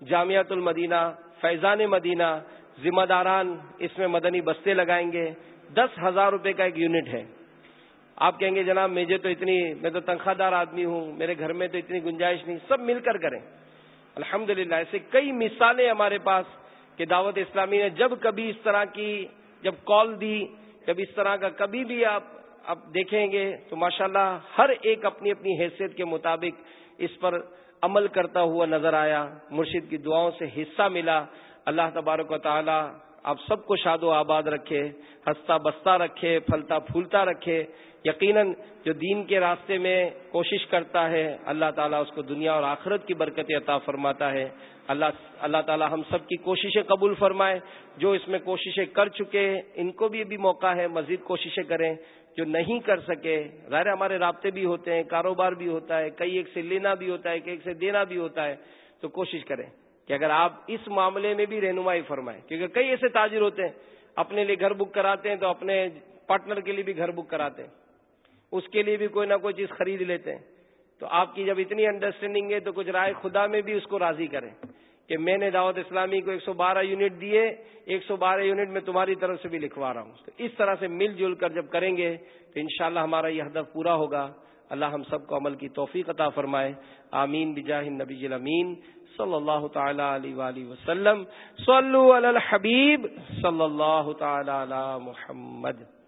جامعت المدینہ، فیضان مدینہ، ذمہ داران اس میں مدنی بستے لگائیں گے۔ دس ہزار روپے کا ایک یونٹ ہے۔ آپ کہیں گے جناب مجھے تو اتنی، میں تو تنخواہ دار آدمی ہوں، میرے گھر میں تو اتنی گنجائش نہیں، سب مل کر کریں۔ الحمد ایسے کئی مثالیں ہمارے پاس کہ دعوت اسلامی نے جب کبھی اس طرح کی، جب کال دی، جب اس طرح کا کبھی بھی آپ اب دیکھیں گے تو ماشاءاللہ ہر ایک اپنی اپنی حیثیت کے مطابق اس پر عمل کرتا ہوا نظر آیا، مرشد کی دعاؤں سے حصہ ملا۔ اللہ تبارک و تعالی آپ سب کو شاد و آباد رکھے، ہنستا بستا رکھے، پھلتا پھولتا رکھے۔ یقیناً جو دین کے راستے میں کوشش کرتا ہے، اللہ تعالیٰ اس کو دنیا اور آخرت کی برکت عطا فرماتا ہے۔ اللہ اللہ تعالیٰ ہم سب کی کوششیں قبول فرمائے۔ جو اس میں کوششیں کر چکے، ان کو بھی ابھی موقع ہے، مزید کوششیں کریں۔ جو نہیں کر سکے، ظاہر ہمارے رابطے بھی ہوتے ہیں، کاروبار بھی ہوتا ہے، کئی ایک سے لینا بھی ہوتا ہے، کئی ایک سے دینا بھی ہوتا ہے۔ تو کوشش کریں۔ کہ اگر آپ اس معاملے میں بھی رہنمائی فرمائیں، کیونکہ کئی ایسے تاجر ہوتے ہیں، اپنے لیے گھر بک کراتے ہیں تو اپنے پارٹنر کے لیے بھی گھر بک کراتے ہیں۔ اس کے لیے بھی کوئی نہ کوئی چیز خرید لیتے ہیں۔ تو آپ کی جب اتنی انڈرسٹینڈنگ ہے تو کچھ رائے خدا میں بھی اس کو راضی کریں کہ میں نے دعوت اسلامی کو ایک سو بارہ یونٹ دیے، ایک سو بارہ یونٹ میں تمہاری طرف سے بھی لکھوا رہا ہوں۔ تو اس طرح سے مل جل کر جب کریں گے تو انشاءاللہ ہمارا یہ ہدف پورا ہوگا۔ اللہ ہم سب کو عمل کی توفیق عطا فرمائے۔ آمین بجاہ نبی امین صلی اللہ تعالی علیہ وسلم صلو علی الحبیب صلی اللہ تعالی علی محمد.